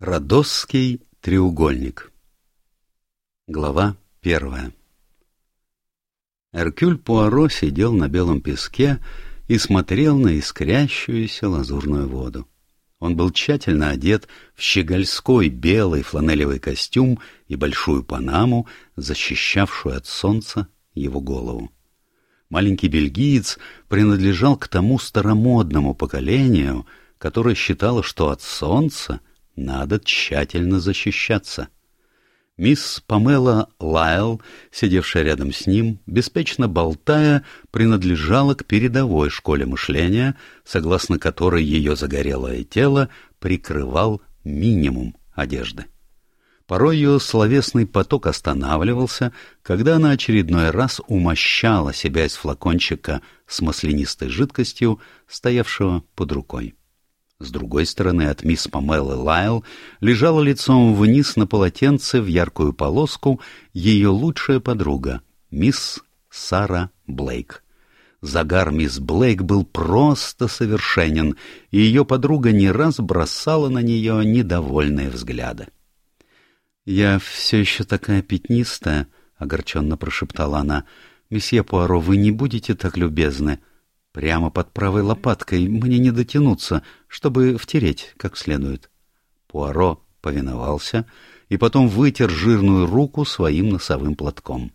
Родосский треугольник Глава первая Эркюль Пуаро сидел на белом песке и смотрел на искрящуюся лазурную воду. Он был тщательно одет в щегольской белый фланелевый костюм и большую панаму, защищавшую от солнца его голову. Маленький бельгиец принадлежал к тому старомодному поколению, которое считало, что от солнца — надо тщательно защищаться. Мисс Памела Лайл, сидевшая рядом с ним, беспечно болтая, принадлежала к передовой школе мышления, согласно которой ее загорелое тело прикрывал минимум одежды. Порой ее словесный поток останавливался, когда она очередной раз умощала себя из флакончика с маслянистой жидкостью, стоявшего под рукой. С другой стороны от мисс Памелы Лайл лежала лицом вниз на полотенце в яркую полоску ее лучшая подруга, мисс Сара Блейк. Загар мисс Блейк был просто совершенен, и ее подруга не раз бросала на нее недовольные взгляды. «Я все еще такая пятнистая», — огорченно прошептала она. «Месье Пуаро, вы не будете так любезны?» Прямо под правой лопаткой мне не дотянуться, чтобы втереть как следует. Пуаро повиновался и потом вытер жирную руку своим носовым платком.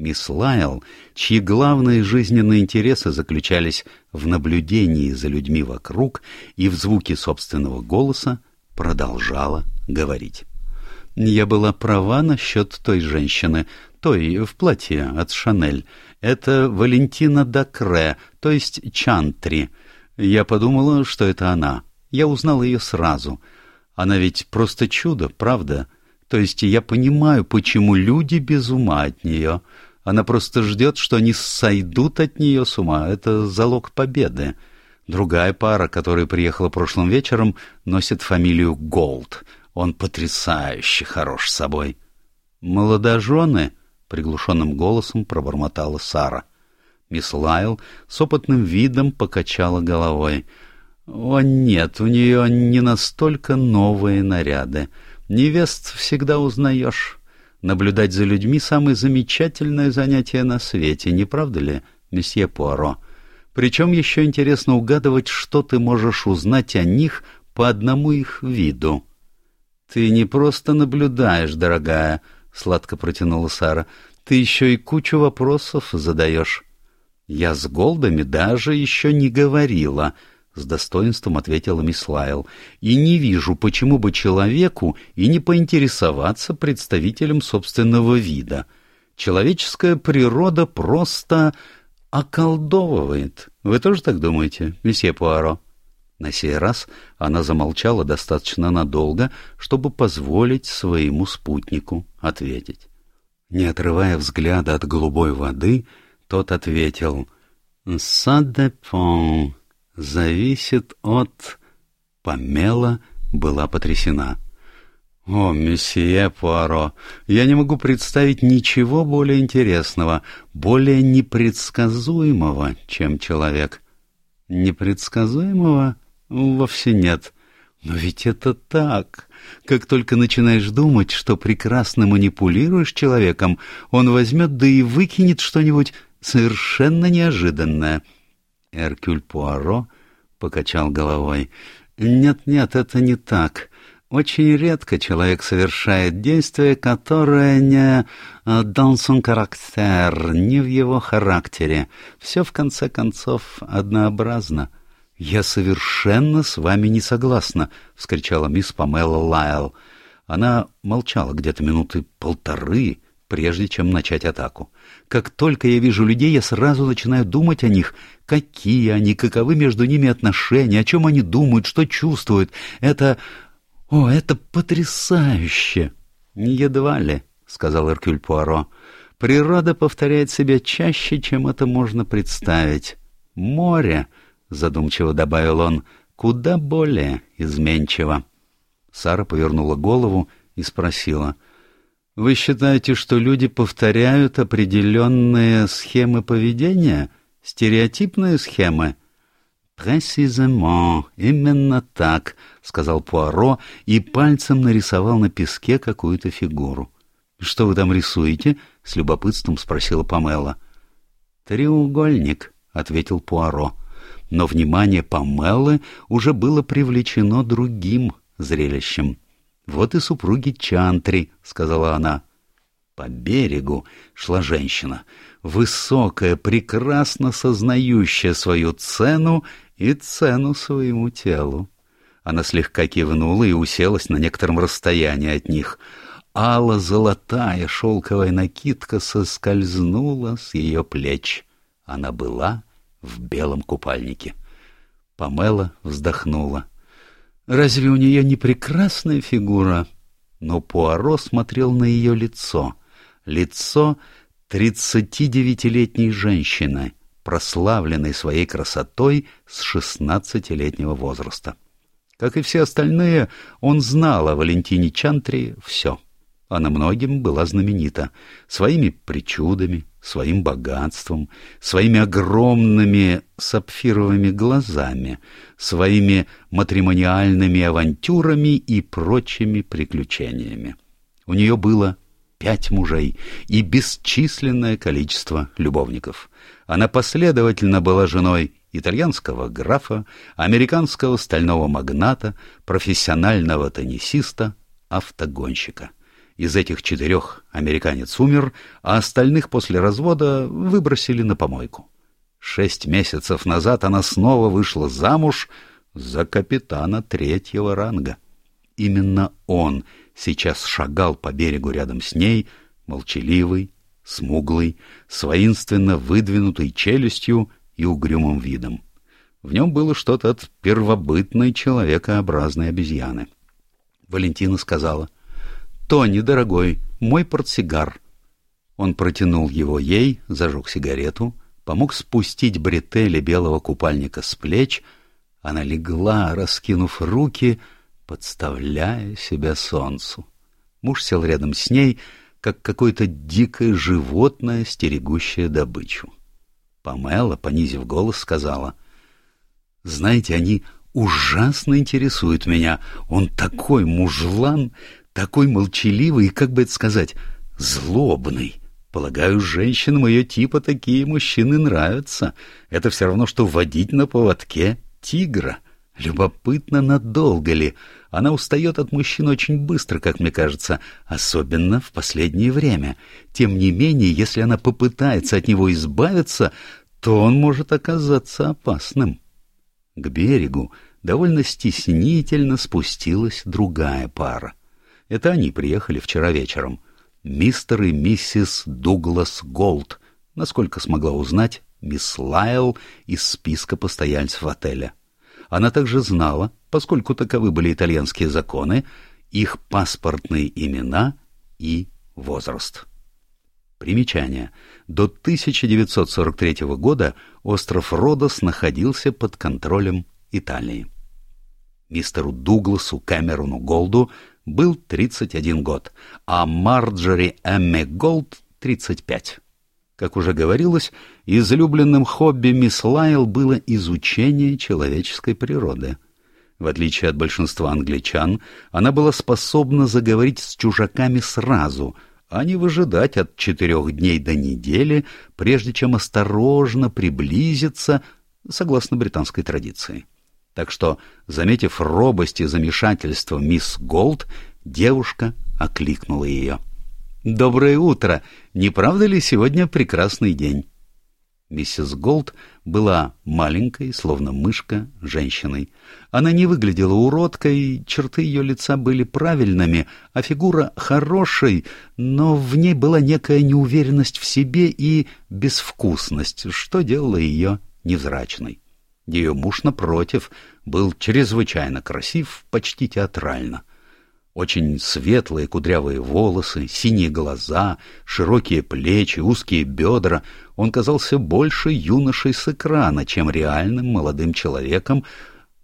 Мисс Лайл, чьи главные жизненные интересы заключались в наблюдении за людьми вокруг и в звуке собственного голоса, продолжала говорить. «Я была права насчет той женщины, той в платье от Шанель. Это Валентина Дакре, то есть Чантри. Я подумала, что это она. Я узнала ее сразу. Она ведь просто чудо, правда? То есть я понимаю, почему люди без ума от нее. Она просто ждет, что они сойдут от нее с ума. Это залог победы. Другая пара, которая приехала прошлым вечером, носит фамилию Голд. Он потрясающе хорош собой. Молодожены приглушенным голосом пробормотала Сара. Мисс Лайл с опытным видом покачала головой. «О, нет, у нее не настолько новые наряды. Невест всегда узнаешь. Наблюдать за людьми — самое замечательное занятие на свете, не правда ли, месье Пуаро? Причем еще интересно угадывать, что ты можешь узнать о них по одному их виду». «Ты не просто наблюдаешь, дорогая», — сладко протянула Сара. «Ты еще и кучу вопросов задаешь». «Я с Голдами даже еще не говорила», — с достоинством ответила мисс Лайл. «И не вижу, почему бы человеку и не поинтересоваться представителем собственного вида. Человеческая природа просто околдовывает. Вы тоже так думаете, месье Пуаро?» На сей раз она замолчала достаточно надолго, чтобы позволить своему спутнику ответить. Не отрывая взгляда от голубой воды, тот ответил «Ça dépend. Зависит от...» Помела была потрясена. «О, месье Пуаро, я не могу представить ничего более интересного, более непредсказуемого, чем человек». «Непредсказуемого?» Вовсе нет. Но ведь это так. Как только начинаешь думать, что прекрасно манипулируешь человеком, он возьмет да и выкинет что-нибудь совершенно неожиданное. Эркюль Пуаро покачал головой. «Нет-нет, это не так. Очень редко человек совершает действие, которое не dans son caractère, не в его характере. Все, в конце концов, однообразно». «Я совершенно с вами не согласна!» — вскричала мисс Памела Лайл. Она молчала где-то минуты полторы, прежде чем начать атаку. Как только я вижу людей, я сразу начинаю думать о них. Какие они, каковы между ними отношения, о чем они думают, что чувствуют. Это... О, это потрясающе! Едва ли, — сказал Эркюль Пуаро. Природа повторяет себя чаще, чем это можно представить. Море — задумчиво добавил он, — куда более изменчиво. Сара повернула голову и спросила, — Вы считаете, что люди повторяют определенные схемы поведения, стереотипные схемы? — «Précisément, именно так», — сказал Пуаро и пальцем нарисовал на песке какую-то фигуру. «Что вы там рисуете?» — с любопытством спросила Памела. «Треугольник», — ответил Пуаро. Но внимание Памелы уже было привлечено другим зрелищем. «Вот и супруги Чантри», — сказала она. По берегу шла женщина, высокая, прекрасно сознающая свою цену и цену своему телу. Она слегка кивнула и уселась на некотором расстоянии от них. Алла-золотая шелковая накидка соскользнула с ее плеч. Она была в белом купальнике. Памела вздохнула. «Разве у нее не прекрасная фигура?» Но Пуаро смотрел на ее лицо. Лицо тридцати девятилетней женщины — прославленный своей красотой с шестнадцатилетнего возраста. Как и все остальные, он знал о Валентине Чантри все. Она многим была знаменита. Своими причудами, своим богатством, своими огромными сапфировыми глазами, своими матримониальными авантюрами и прочими приключениями. У нее было пять мужей и бесчисленное количество любовников. Она последовательно была женой итальянского графа, американского стального магната, профессионального теннисиста, автогонщика. Из этих четырех американец умер, а остальных после развода выбросили на помойку. Шесть месяцев назад она снова вышла замуж за капитана третьего ранга. Именно он сейчас шагал по берегу рядом с ней, молчаливый, смуглый, с воинственно выдвинутой челюстью и угрюмым видом. В нем было что-то от первобытной человекообразной обезьяны. Валентина сказала, «Тони, дорогой, мой портсигар». Он протянул его ей, зажег сигарету, помог спустить бретели белого купальника с плеч. Она легла, раскинув руки, — подставляя себя солнцу. Муж сел рядом с ней, как какое-то дикое животное, стерегущее добычу. Памела, понизив голос, сказала, «Знаете, они ужасно интересуют меня. Он такой мужлан, такой молчаливый и, как бы это сказать, злобный. Полагаю, женщинам ее типа такие мужчины нравятся. Это все равно, что водить на поводке тигра». Любопытно, надолго ли. Она устает от мужчин очень быстро, как мне кажется, особенно в последнее время. Тем не менее, если она попытается от него избавиться, то он может оказаться опасным. К берегу довольно стеснительно спустилась другая пара. Это они приехали вчера вечером. Мистер и миссис Дуглас Голд, насколько смогла узнать, мисс Лайл из списка постояльцев отеля. Она также знала, поскольку таковы были итальянские законы, их паспортные имена и возраст. Примечание. До 1943 года остров Родос находился под контролем Италии. Мистеру Дугласу Кэмерону Голду был 31 год, а Марджори Эмме Голд — 35. Как уже говорилось, излюбленным хобби мисс Лайл было изучение человеческой природы. В отличие от большинства англичан, она была способна заговорить с чужаками сразу, а не выжидать от четырех дней до недели, прежде чем осторожно приблизиться, согласно британской традиции. Так что, заметив робость и замешательство миссис Голд, девушка окликнула ее — «Доброе утро! Не правда ли сегодня прекрасный день?» Миссис Голд была маленькой, словно мышка, женщиной. Она не выглядела уродкой, черты ее лица были правильными, а фигура хорошей, но в ней была некая неуверенность в себе и безвкусность, что делало ее невзрачной. Ее муж, напротив, был чрезвычайно красив, почти театрально. Очень светлые кудрявые волосы, синие глаза, широкие плечи, узкие бедра. Он казался больше юношей с экрана, чем реальным молодым человеком,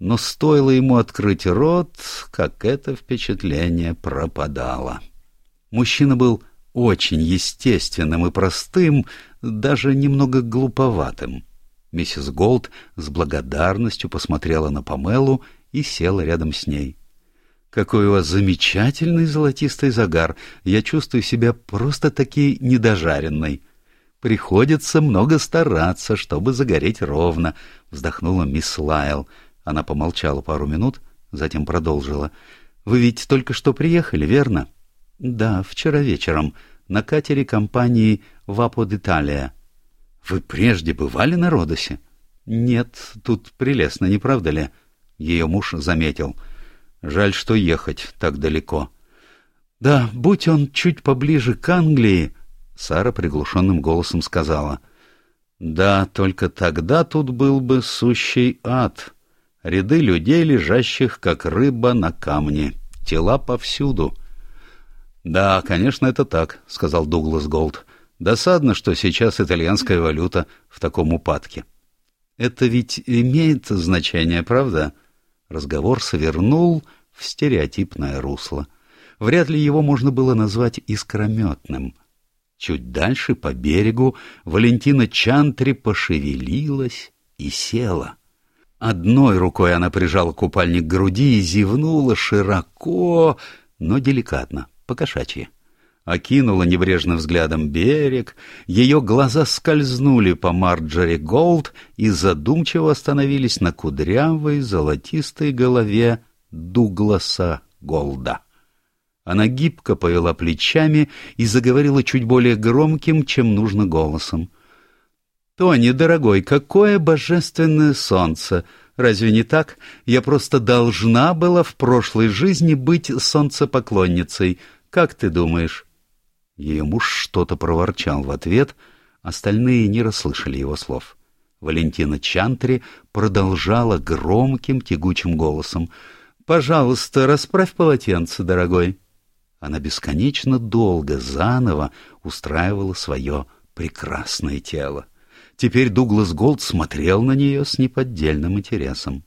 но стоило ему открыть рот, как это впечатление пропадало. Мужчина был очень естественным и простым, даже немного глуповатым. Миссис Голд с благодарностью посмотрела на Памелу и села рядом с ней. «Какой у вас замечательный золотистый загар! Я чувствую себя просто-таки недожаренной. Приходится много стараться, чтобы загореть ровно», — вздохнула мисс Лайл. Она помолчала пару минут, затем продолжила. «Вы ведь только что приехали, верно?» «Да, вчера вечером, на катере компании «Вапо d'Italia». «Вы прежде бывали на Родосе?» «Нет, тут прелестно, не правда ли?» Ее муж заметил. «Жаль, что ехать так далеко». «Да, будь он чуть поближе к Англии», — Сара приглушенным голосом сказала. «Да, только тогда тут был бы сущий ад. Ряды людей, лежащих, как рыба на камне, тела повсюду». «Да, конечно, это так», — сказал Дуглас Голд. «Досадно, что сейчас итальянская валюта в таком упадке». «Это ведь имеет значение, правда?» Разговор свернул в стереотипное русло. Вряд ли его можно было назвать искрометным. Чуть дальше, по берегу, Валентина Чантри пошевелилась и села. Одной рукой она прижала купальник к груди и зевнула широко, но деликатно, покошачьи. Окинула небрежным взглядом берег, ее глаза скользнули по Марджори Голд и задумчиво остановились на кудрявой золотистой голове Дугласа Голда. Она гибко повела плечами и заговорила чуть более громким, чем нужно голосом. «Тони, дорогой, какое божественное солнце! Разве не так? Я просто должна была в прошлой жизни быть солнцепоклонницей. Как ты думаешь?» Ее муж что-то проворчал в ответ, остальные не расслышали его слов. Валентина Чантри продолжала громким тягучим голосом. «Пожалуйста, расправь полотенце, дорогой». Она бесконечно долго заново устраивала свое прекрасное тело. Теперь Дуглас Голд смотрел на нее с неподдельным интересом.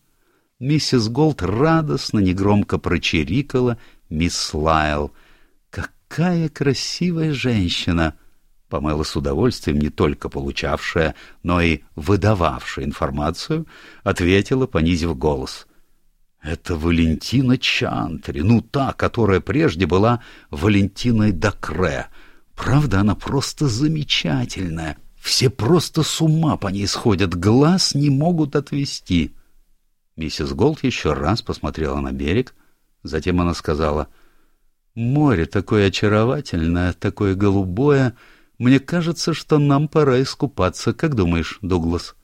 Миссис Голд радостно, негромко прочирикала мисс Лайл — какая красивая женщина!» Памела с удовольствием, не только получавшая, но и выдававшая информацию, ответила, понизив голос. «Это Валентина Чантри, ну та, которая прежде была Валентиной Дакре. Правда, она просто замечательная. Все просто с ума по ней сходят, глаз не могут отвести». Миссис Голд еще раз посмотрела на берег, затем она сказала — Море такое очаровательное, такое голубое. Мне кажется, что нам пора искупаться. Как думаешь, Дуглас?»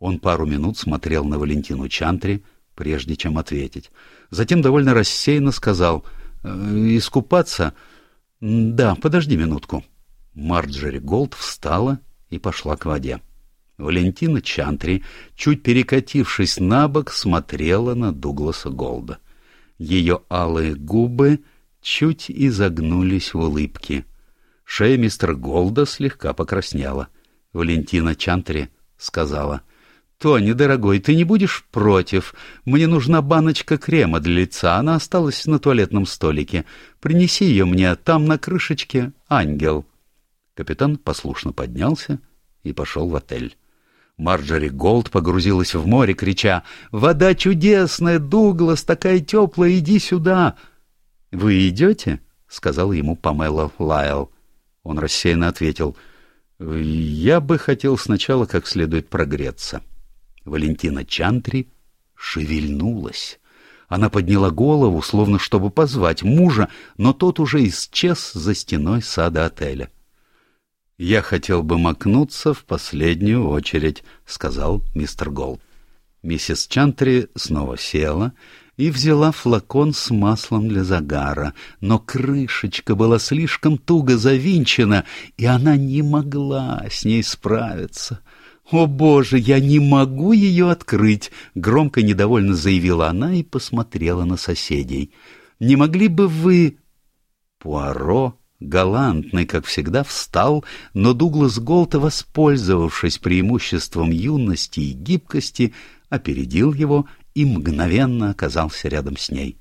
Он пару минут смотрел на Валентину Чантри, прежде чем ответить. Затем довольно рассеянно сказал «Э, «Искупаться? Да, подожди минутку». Марджери Голд встала и пошла к воде. Валентина Чантри, чуть перекатившись на бок, смотрела на Дугласа Голда. Ее алые губы чуть изогнулись в улыбке. Шея мистера Голда слегка покраснела. Валентина Чантри сказала, «Тони, дорогой, ты не будешь против? Мне нужна баночка крема для лица, она осталась на туалетном столике. Принеси ее мне, там на крышечке ангел». Капитан послушно поднялся и пошел в отель. Марджори Голд погрузилась в море, крича «Вода чудесная, Дуглас, такая теплая, иди сюда!» «Вы идете?» — сказала ему Памела Лайл. Он рассеянно ответил. «Я бы хотел сначала как следует прогреться». Валентина Чантри шевельнулась. Она подняла голову, словно чтобы позвать мужа, но тот уже исчез за стеной сада отеля. «Я хотел бы макнуться в последнюю очередь», — сказал мистер Голд. Миссис Чантри снова села и взяла флакон с маслом для загара, но крышечка была слишком туго завинчена, и она не могла с ней справиться. «О, Боже, я не могу ее открыть!» — громко недовольно заявила она и посмотрела на соседей. «Не могли бы вы...» Пуаро, галантный, как всегда, встал, но Дуглас Голта, воспользовавшись преимуществом юности и гибкости, опередил его и мгновенно оказался рядом с ней.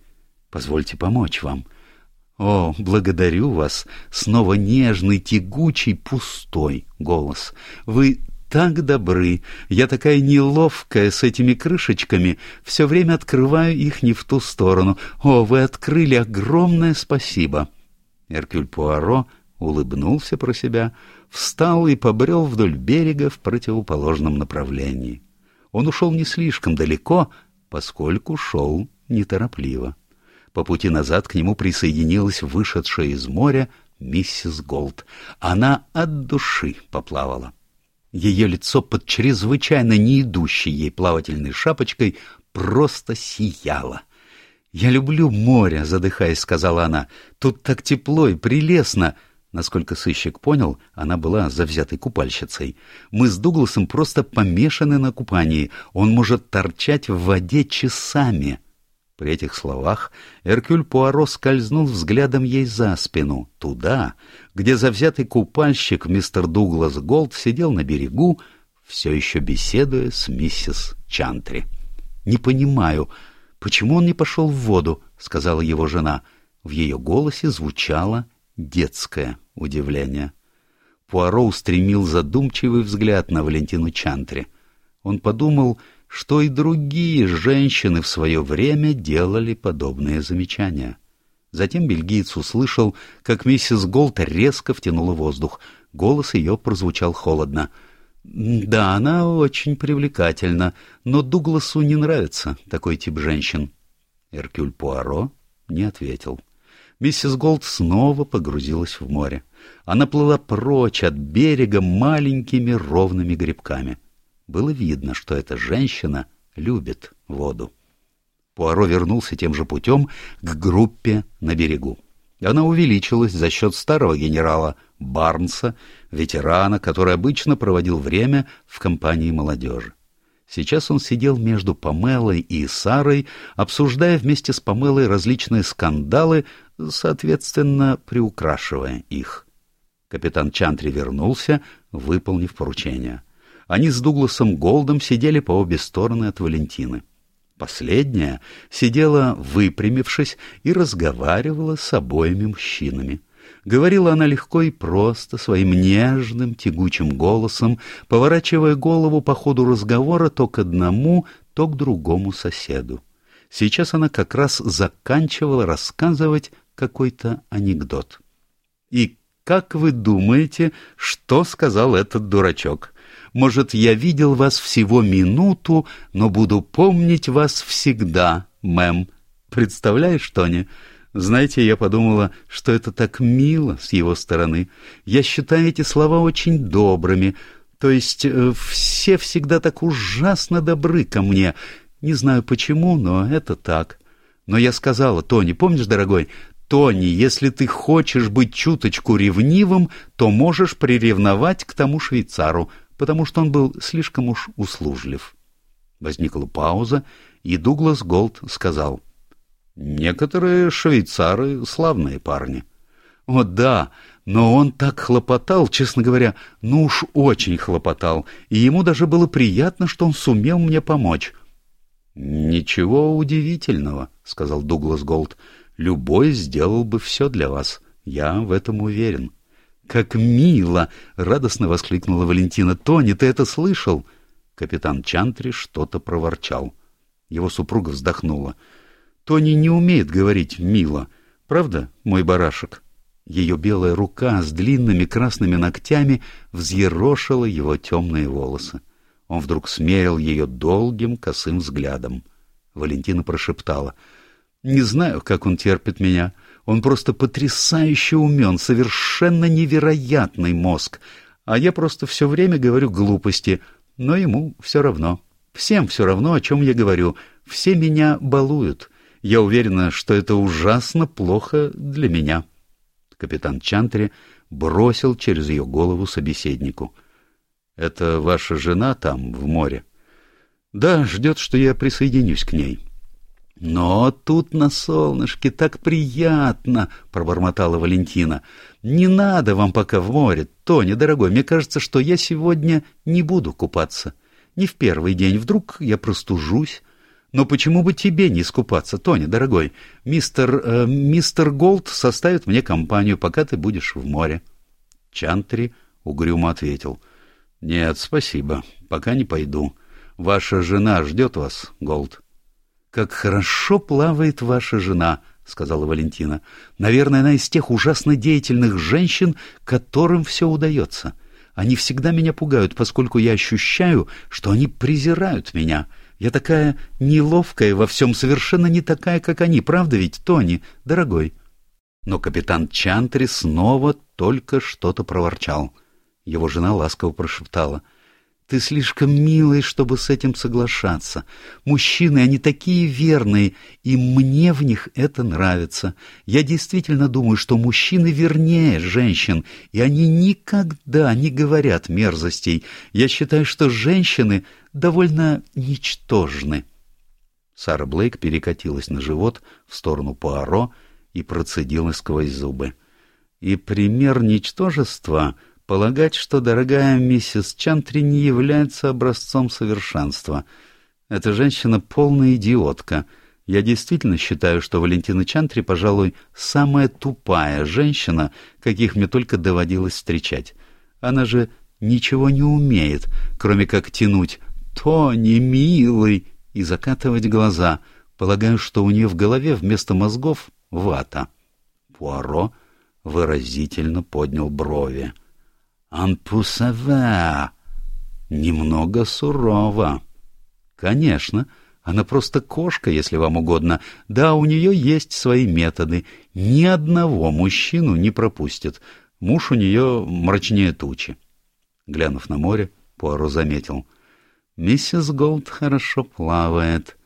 «Позвольте помочь вам». «О, благодарю вас!» Снова нежный, тягучий, пустой голос. «Вы так добры. Я такая неловкая с этими крышечками, все время открываю их не в ту сторону. О, вы открыли, огромное спасибо!» Эркюль Пуаро улыбнулся про себя, встал и побрел вдоль берега в противоположном направлении. Он ушел не слишком далеко, поскольку шел неторопливо. По пути назад к нему присоединилась вышедшая из моря миссис Голд. Она от души поплавала. Ее лицо под чрезвычайно неидущей ей плавательной шапочкой просто сияло. «Я люблю море», — задыхаясь, сказала она. «Тут так тепло и прелестно». Насколько сыщик понял, она была завзятой купальщицей. Мы с Дугласом просто помешаны на купании. Он может торчать в воде часами. При этих словах Эркюль Пуаро скользнул взглядом ей за спину, туда, где завзятый купальщик мистер Дуглас Голд сидел на берегу, все еще беседуя с миссис Чантри. «Не понимаю, почему он не пошел в воду?» — сказала его жена. В ее голосе звучало детское удивление. Пуаро устремил задумчивый взгляд на Валентину Чантри. Он подумал что и другие женщины в свое время делали подобные замечания. Затем бельгиец услышал, как миссис Голд резко втянула воздух. Голос ее прозвучал холодно. «Да, она очень привлекательна, но Дугласу не нравится такой тип женщин». Эркюль Пуаро не ответил. Миссис Голд снова погрузилась в море. Она плыла прочь от берега маленькими ровными грибками. Было видно, что эта женщина любит воду. Пуаро вернулся тем же путем к группе на берегу. Она увеличилась за счет старого генерала Барнса, ветерана, который обычно проводил время в компании молодежи. Сейчас он сидел между Памелой и Сарой, обсуждая вместе с Памелой различные скандалы, соответственно, приукрашивая их. Капитан Чантри вернулся, выполнив поручение. Они с Дугласом Голдом сидели по обе стороны от Валентины. Последняя сидела, выпрямившись, и разговаривала с обоими мужчинами. Говорила она легко и просто, своим нежным, тягучим голосом, поворачивая голову по ходу разговора то к одному, то к другому соседу. Сейчас она как раз заканчивала рассказывать какой-то анекдот. «И как вы думаете, что сказал этот дурачок?» Может, я видел вас всего минуту, но буду помнить вас всегда, мэм. Представляешь, Тони? Знаете, я подумала, что это так мило с его стороны. Я считаю эти слова очень добрыми. То есть э, все всегда так ужасно добры ко мне. Не знаю почему, но это так. Но я сказала, Тони, помнишь, дорогой, Тони, если ты хочешь быть чуточку ревнивым, то можешь приревновать к тому швейцару потому что он был слишком уж услужлив. Возникла пауза, и Дуглас Голд сказал, «Некоторые швейцары — славные парни». «О, да, но он так хлопотал, честно говоря, ну уж очень хлопотал, и ему даже было приятно, что он сумел мне помочь». «Ничего удивительного», — сказал Дуглас Голд. «Любой сделал бы все для вас. Я в этом уверен». «Как мило!» — радостно воскликнула Валентина. «Тони, ты это слышал?» Капитан Чантри что-то проворчал. Его супруга вздохнула. «Тони не умеет говорить «мило». Правда, мой барашек?» Ее белая рука с длинными красными ногтями взъерошила его темные волосы. Он вдруг смерил ее долгим косым взглядом. Валентина прошептала. «Не знаю, как он терпит меня. Он просто потрясающе умен, совершенно невероятный мозг. А я просто все время говорю глупости, но ему все равно. Всем все равно, о чем я говорю. Все меня балуют. Я уверена, что это ужасно плохо для меня. Капитан Чантри бросил через ее голову собеседнику. — Это ваша жена там, в море? — Да, ждет, что я присоединюсь к ней. — «Но тут на солнышке так приятно!» — пробормотала Валентина. «Не надо вам пока в море, Тоня, дорогой. Мне кажется, что я сегодня не буду купаться. Не в первый день. Вдруг я простужусь. Но почему бы тебе не искупаться, Тони, дорогой? Мистер... Э, мистер Голд составит мне компанию, пока ты будешь в море». Чантри угрюмо ответил. Нет, спасибо, пока не пойду. Ваша жена ждет вас, Голд. Как хорошо плавает ваша жена, сказала Валентина. Наверное, она из тех ужасно деятельных женщин, которым все удается. Они всегда меня пугают, поскольку я ощущаю, что они презирают меня. Я такая неловкая во всем, совершенно не такая, как они. Правда ведь, Тони, дорогой? Но капитан Чантри снова только что-то проворчал. Его жена ласково прошептала — ты слишком милый, чтобы с этим соглашаться. Мужчины, они такие верные, и мне в них это нравится. Я действительно думаю, что мужчины вернее женщин, и они никогда не говорят мерзостей. Я считаю, что женщины довольно ничтожны. Сара Блейк перекатилась на живот в сторону Пуаро и процедила сквозь зубы. И пример ничтожества — полагать, что дорогая миссис Чантри не является образцом совершенства. Эта женщина полная идиотка. Я действительно считаю, что Валентина Чантри, пожалуй, самая тупая женщина, каких мне только доводилось встречать. Она же ничего не умеет, кроме как тянуть «Тони, милый!» и закатывать глаза. Полагаю, что у нее в голове вместо мозгов вата. Пуаро выразительно поднял брови. «Анпусаве!» «Немного сурово». «Конечно, она просто кошка, если вам угодно. Да, у нее есть свои методы. Ни одного мужчину не пропустит. Муж у нее мрачнее тучи». Глянув на море, Пуаро заметил. «Миссис Голд хорошо плавает.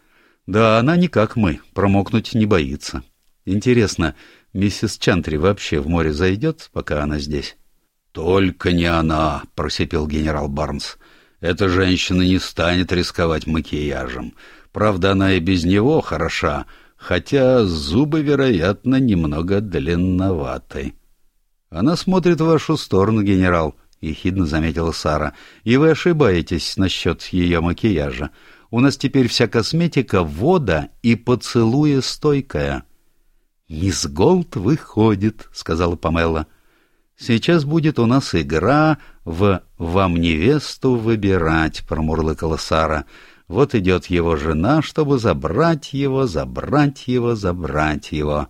Да, она не как мы, промокнуть не боится. Интересно, миссис Чантри вообще в море зайдет, пока она здесь?» «Только не она», — просипел генерал Барнс. «Эта женщина не станет рисковать макияжем. Правда, она и без него хороша, хотя зубы, вероятно, немного длинноваты». «Она смотрит в вашу сторону, генерал», — ехидно заметила Сара. «И вы ошибаетесь насчет ее макияжа. У нас теперь вся косметика вода и поцелуя стойкая». «Мисс Голд выходит», — сказала Памела. Сейчас будет у нас игра в «Вам невесту выбирать», — промурлыкала Сара. Вот идет его жена, чтобы забрать его, забрать его, забрать его.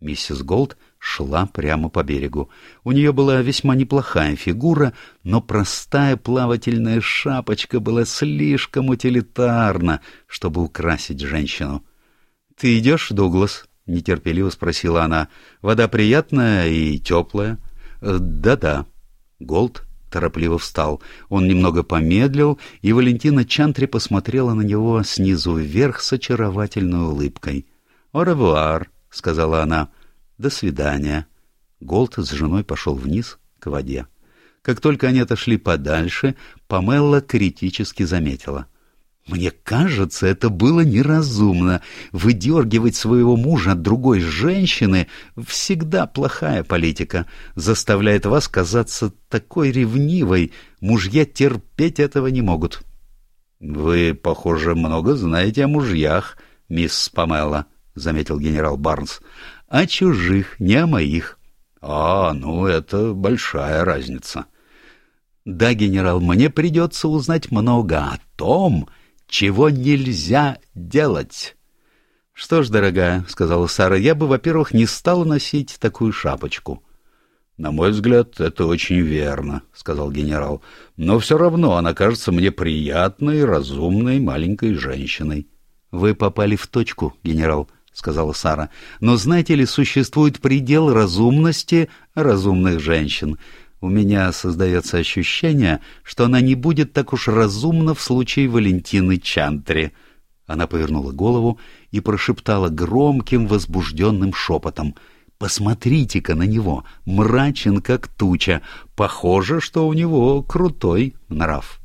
Миссис Голд шла прямо по берегу. У нее была весьма неплохая фигура, но простая плавательная шапочка была слишком утилитарна, чтобы украсить женщину. — Ты идешь, Дуглас? — нетерпеливо спросила она. — Вода приятная и теплая. «Да-да». Голд торопливо встал. Он немного помедлил, и Валентина Чантри посмотрела на него снизу вверх с очаровательной улыбкой. «О сказала она. «До свидания». Голд с женой пошел вниз к воде. Как только они отошли подальше, Памелла критически заметила. Мне кажется, это было неразумно. Выдергивать своего мужа от другой женщины всегда плохая политика. Заставляет вас казаться такой ревнивой. Мужья терпеть этого не могут. — Вы, похоже, много знаете о мужьях, мисс Памела, — заметил генерал Барнс. — О чужих, не о моих. — А, ну, это большая разница. — Да, генерал, мне придется узнать много о том, чего нельзя делать. — Что ж, дорогая, — сказала Сара, — я бы, во-первых, не стала носить такую шапочку. — На мой взгляд, это очень верно, — сказал генерал. — Но все равно она кажется мне приятной, разумной маленькой женщиной. — Вы попали в точку, генерал, — сказала Сара. — Но знаете ли, существует предел разумности разумных женщин. У меня создается ощущение, что она не будет так уж разумна в случае Валентины Чантри. Она повернула голову и прошептала громким возбужденным шепотом. «Посмотрите-ка на него! Мрачен, как туча! Похоже, что у него крутой нрав!»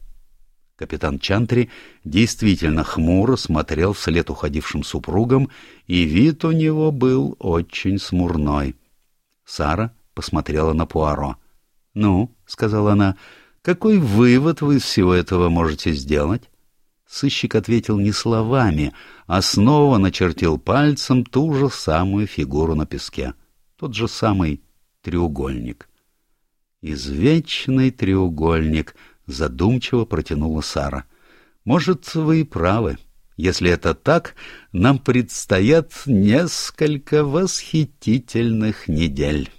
Капитан Чантри действительно хмуро смотрел вслед уходившим супругам, и вид у него был очень смурной. Сара посмотрела на Пуаро. «Ну», — сказала она, — «какой вывод вы из всего этого можете сделать?» Сыщик ответил не словами, а снова начертил пальцем ту же самую фигуру на песке, тот же самый треугольник. «Извечный треугольник», — задумчиво протянула Сара. Может, вы и правы. Если это так, нам предстоят несколько восхитительных недель.